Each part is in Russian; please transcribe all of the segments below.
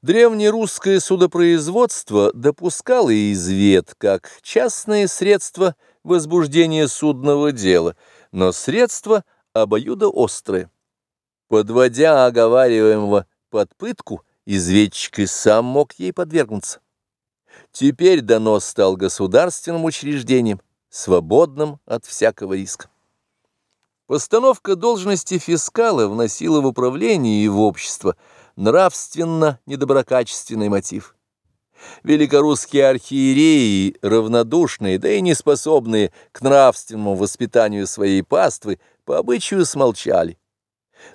Древнерусское судопроизводство допускало извет как частное средство возбуждения судного дела, но средство обоюдоострое. Подводя оговариваемого под пытку, изведчик и сам мог ей подвергнуться. Теперь донос стал государственным учреждением, свободным от всякого риска. Постановка должности фискала вносила в управление и в общество – нравственно недоброкачественный мотив. Великорусские архиереи, равнодушные, да и неспособные к нравственному воспитанию своей паствы, по обычаю смолчали.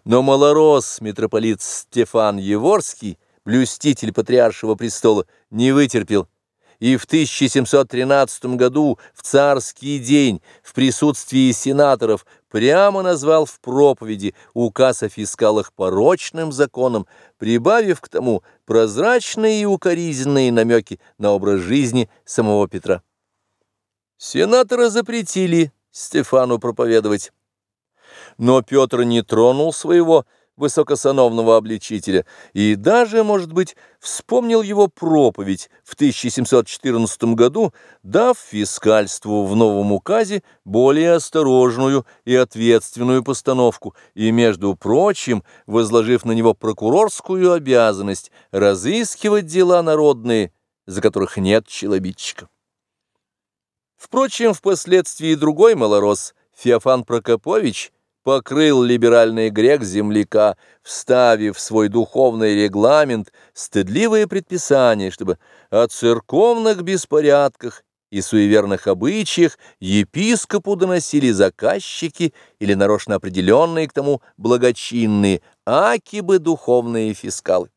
Но малорос митрополит Стефан Еворский, блюститель патриаршего престола, не вытерпел и в 1713 году в царский день в присутствии сенаторов прямо назвал в проповеди указ о фискалах порочным законом, прибавив к тому прозрачные и укоризненные намеки на образ жизни самого Петра. Сенаторы запретили Стефану проповедовать. Но Петр не тронул своего высокосановного обличителя, и даже, может быть, вспомнил его проповедь в 1714 году, дав фискальству в новом указе более осторожную и ответственную постановку, и, между прочим, возложив на него прокурорскую обязанность разыскивать дела народные, за которых нет челобитчика. Впрочем, впоследствии другой малорос, Феофан Прокопович, покрыл либеральный грек земляка, вставив в свой духовный регламент стыдливые предписания, чтобы о церковных беспорядках и суеверных обычаях епископу доносили заказчики или нарочно определенные к тому благочинные, акибы духовные фискалы.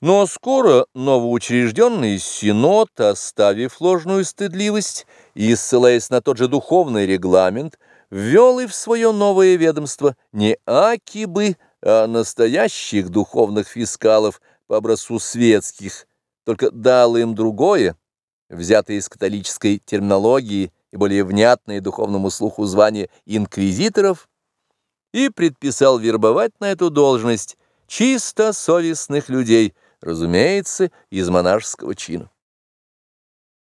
Но скоро новоучрежденный синод, оставив ложную стыдливость и ссылаясь на тот же духовный регламент, ввел и в свое новое ведомство не акибы, а настоящих духовных фискалов по образцу светских, только дал им другое, взятое из католической терминологии и более внятное духовному слуху звание инквизиторов, и предписал вербовать на эту должность чисто совестных людей, разумеется, из монашеского чина.